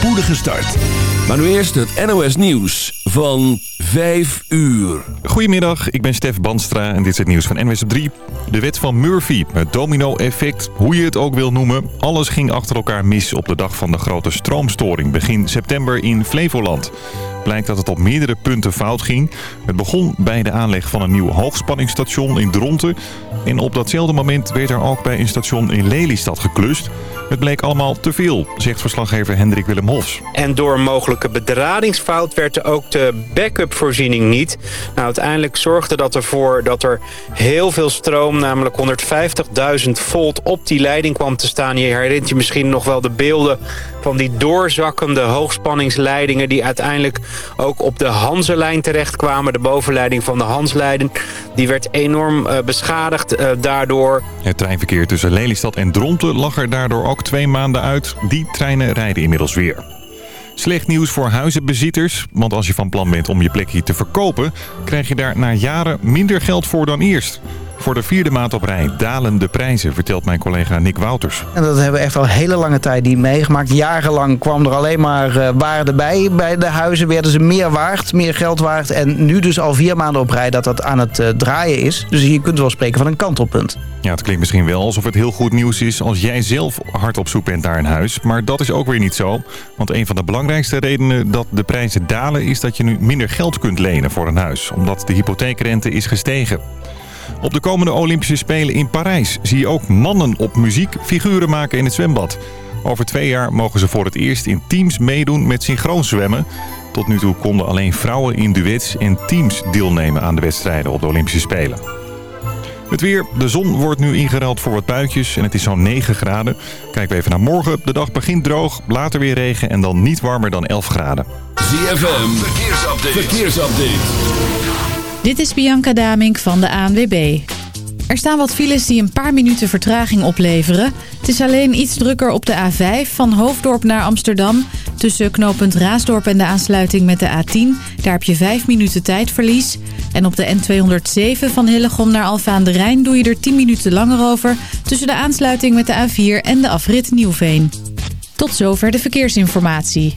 spoedige start. Maar nu eerst het NOS Nieuws van 5 uur. Goedemiddag, ik ben Stef Banstra en dit is het nieuws van NWS op 3. De wet van Murphy, het domino-effect, hoe je het ook wil noemen. Alles ging achter elkaar mis op de dag van de grote stroomstoring begin september in Flevoland blijkt dat het op meerdere punten fout ging. Het begon bij de aanleg van een nieuw hoogspanningsstation in Dronten. En op datzelfde moment werd er ook bij een station in Lelystad geklust. Het bleek allemaal te veel, zegt verslaggever Hendrik Willem Hofs. En door een mogelijke bedradingsfout werd ook de backup-voorziening niet. Nou, uiteindelijk zorgde dat ervoor dat er heel veel stroom, namelijk 150.000 volt, op die leiding kwam te staan. Je herinnert je misschien nog wel de beelden van die doorzakkende hoogspanningsleidingen... die uiteindelijk ook op de Hanselijn terechtkwamen. De bovenleiding van de Hansleiding. Die werd enorm uh, beschadigd uh, daardoor. Het treinverkeer tussen Lelystad en Dronten lag er daardoor ook twee maanden uit. Die treinen rijden inmiddels weer. Slecht nieuws voor huizenbezitters, want als je van plan bent om je plekje te verkopen... krijg je daar na jaren minder geld voor dan eerst. Voor de vierde maand op rij dalen de prijzen, vertelt mijn collega Nick Wouters. En dat hebben we echt al hele lange tijd niet meegemaakt. Jarenlang kwam er alleen maar uh, waarde bij. Bij de huizen werden ze meer waard, meer geld waard. En nu dus al vier maanden op rij dat dat aan het uh, draaien is. Dus je kunt wel spreken van een kantelpunt. Ja, het klinkt misschien wel alsof het heel goed nieuws is als jij zelf hard op zoek bent naar een huis. Maar dat is ook weer niet zo. Want een van de belangrijkste redenen dat de prijzen dalen is dat je nu minder geld kunt lenen voor een huis. Omdat de hypotheekrente is gestegen. Op de komende Olympische Spelen in Parijs zie je ook mannen op muziek figuren maken in het zwembad. Over twee jaar mogen ze voor het eerst in teams meedoen met synchroon zwemmen. Tot nu toe konden alleen vrouwen in duets en teams deelnemen aan de wedstrijden op de Olympische Spelen. Het weer. De zon wordt nu ingeruild voor wat buitjes en het is zo'n 9 graden. Kijken we even naar morgen. De dag begint droog, later weer regen en dan niet warmer dan 11 graden. ZFM. Verkeersupdate. Verkeersupdate. Dit is Bianca Damink van de ANWB. Er staan wat files die een paar minuten vertraging opleveren. Het is alleen iets drukker op de A5 van Hoofddorp naar Amsterdam. Tussen knooppunt Raasdorp en de aansluiting met de A10. Daar heb je 5 minuten tijdverlies. En op de N207 van Hillegom naar Alfa aan de Rijn doe je er 10 minuten langer over. Tussen de aansluiting met de A4 en de afrit Nieuwveen. Tot zover de verkeersinformatie.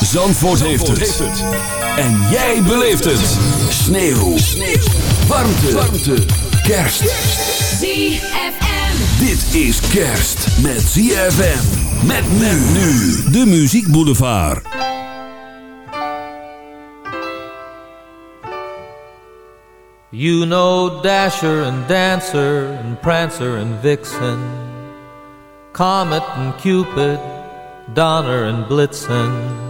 Zandvoort, heeft, het. En jij beleeft het. Sneeuw. Sneeuw. Warmte. Warmte. Kerst. ZFM. Dit is kerst met ZFM. Met men nu. De Muziek Boulevard. You know Dasher and Dancer and Prancer and Vixen. Comet and Cupid. Donner and Blitzen.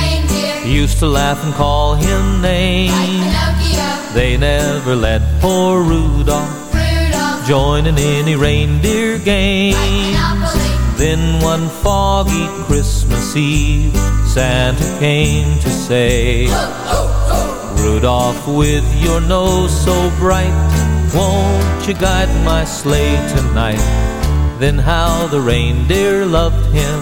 used to laugh and call him names. They never let poor Rudolph Rudolph, join in any reindeer game. Then one foggy Christmas Eve, Santa came to say, Rudolph, with your nose so bright, won't you guide my sleigh tonight? Then how the reindeer loved him.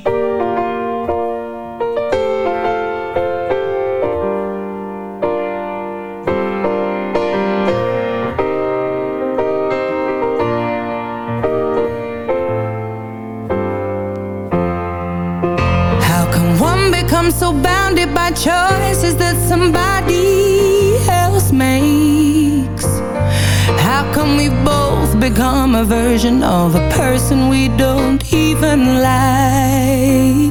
Choices that somebody else makes? How come we both become a version of a person we don't even like?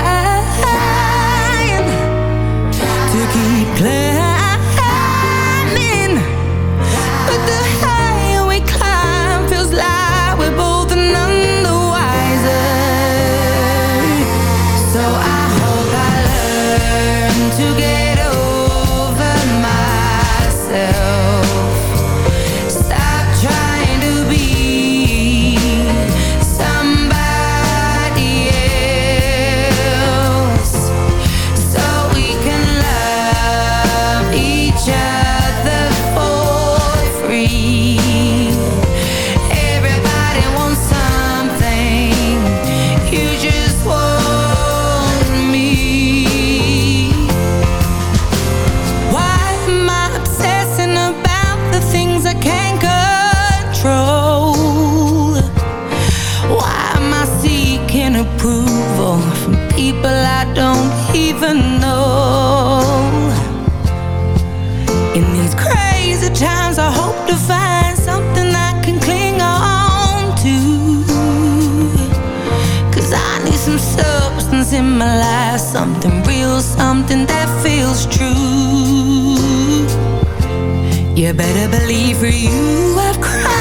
You better believe for you I've cried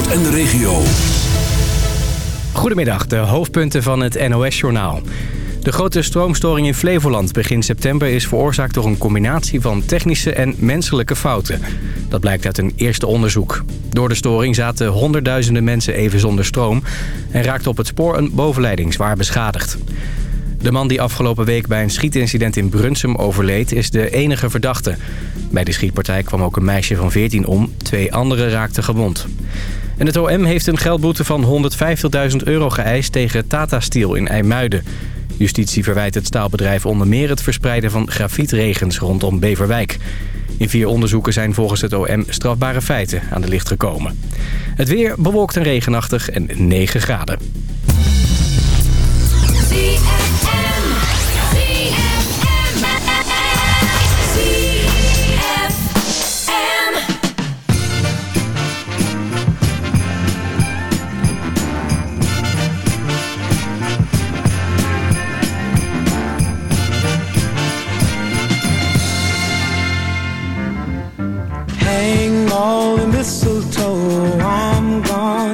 Zandvoort en de regio. Goedemiddag, de hoofdpunten van het NOS-journaal. De grote stroomstoring in Flevoland begin september is veroorzaakt door een combinatie van technische en menselijke fouten. Dat blijkt uit een eerste onderzoek. Door de storing zaten honderdduizenden mensen even zonder stroom en raakte op het spoor een bovenleiding zwaar beschadigd. De man die afgelopen week bij een schietincident in Brunsum overleed is de enige verdachte. Bij de schietpartij kwam ook een meisje van 14 om, twee anderen raakten gewond. En het OM heeft een geldboete van 150.000 euro geëist tegen Tata Steel in IJmuiden. Justitie verwijt het staalbedrijf onder meer het verspreiden van grafietregens rondom Beverwijk. In vier onderzoeken zijn volgens het OM strafbare feiten aan de licht gekomen. Het weer bewolkt en regenachtig en 9 graden.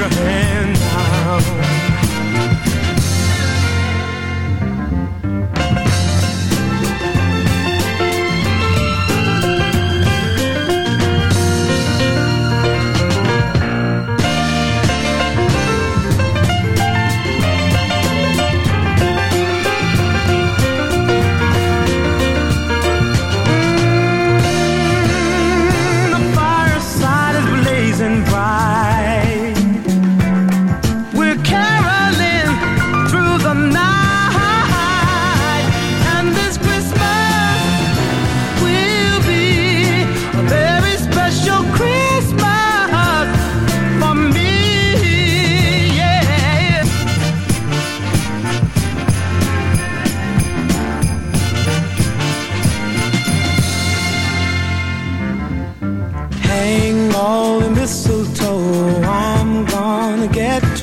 A hand,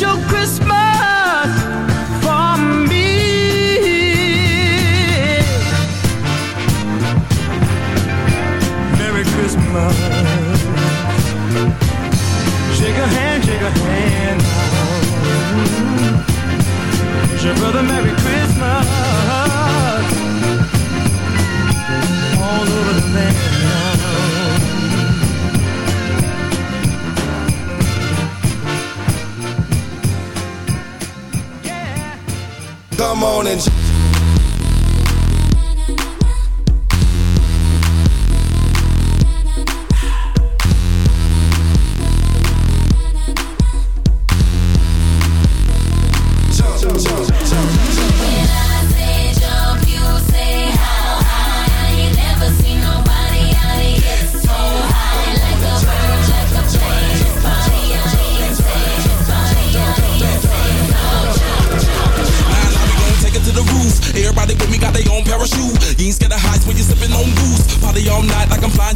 special Christmas for me. Merry Christmas. Shake a hand, shake a hand. Wish your brother Merry Christmas. All over the land Come on and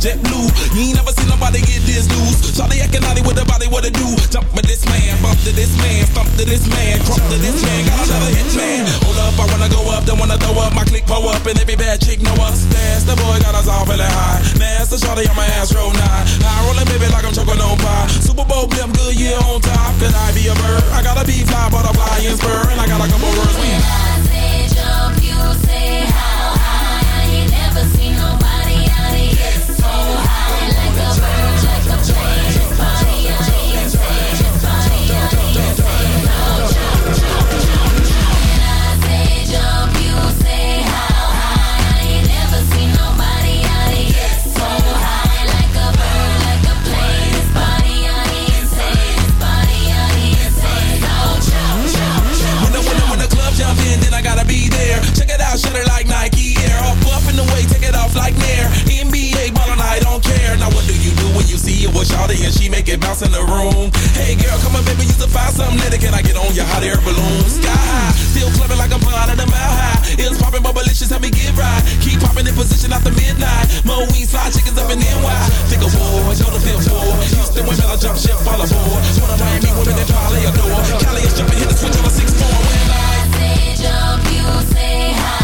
JetBlue. You ain't never seen nobody get this loose. Shawty acting naughty with the body, what it do? Jump with this man, bump to this man, stump to this man, crump to this man. Got another hit man. Hold up, I wanna go up, don't wanna throw up. My click pull up, and every bad chick know us. That's the boy got us all feeling high. Master Shawty on my ass, roll nine. High rolling baby like I'm choking on pie. Super Bowl blimp, Goodyear on top. Could I be a bird? I gotta be fly, butterfly, and spur, and I got a couple words. We Shawty and she make it bounce in the room? Hey girl, come on baby, you to find something later. Can I get on your hot air balloon? Sky high, still clubbing like I'm flying at a mile high. It's popping, but malicious, help me get right. Keep popping in position after midnight. Mo we slide chickens up in NY. Think of war, go to fifth floor. Houston women, I jump ship, fall aboard. One of Miami women that probably adore. Cali is jumping, hit the switch on a six four. When I Get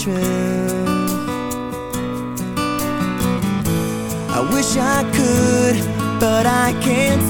true. I wish I could, but I can't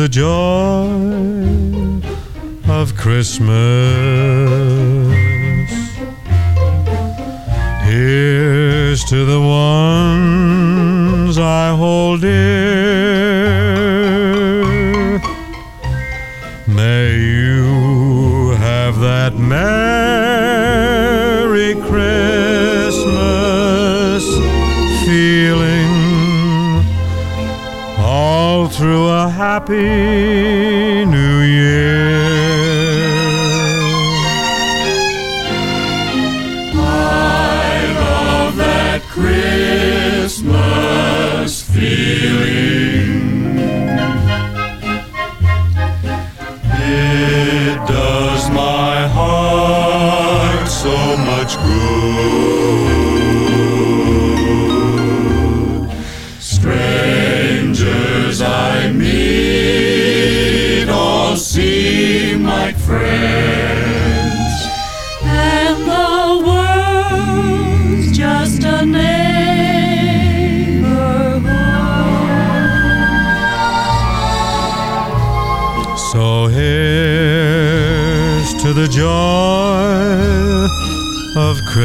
the joy of Christmas. Happy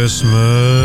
Christmas.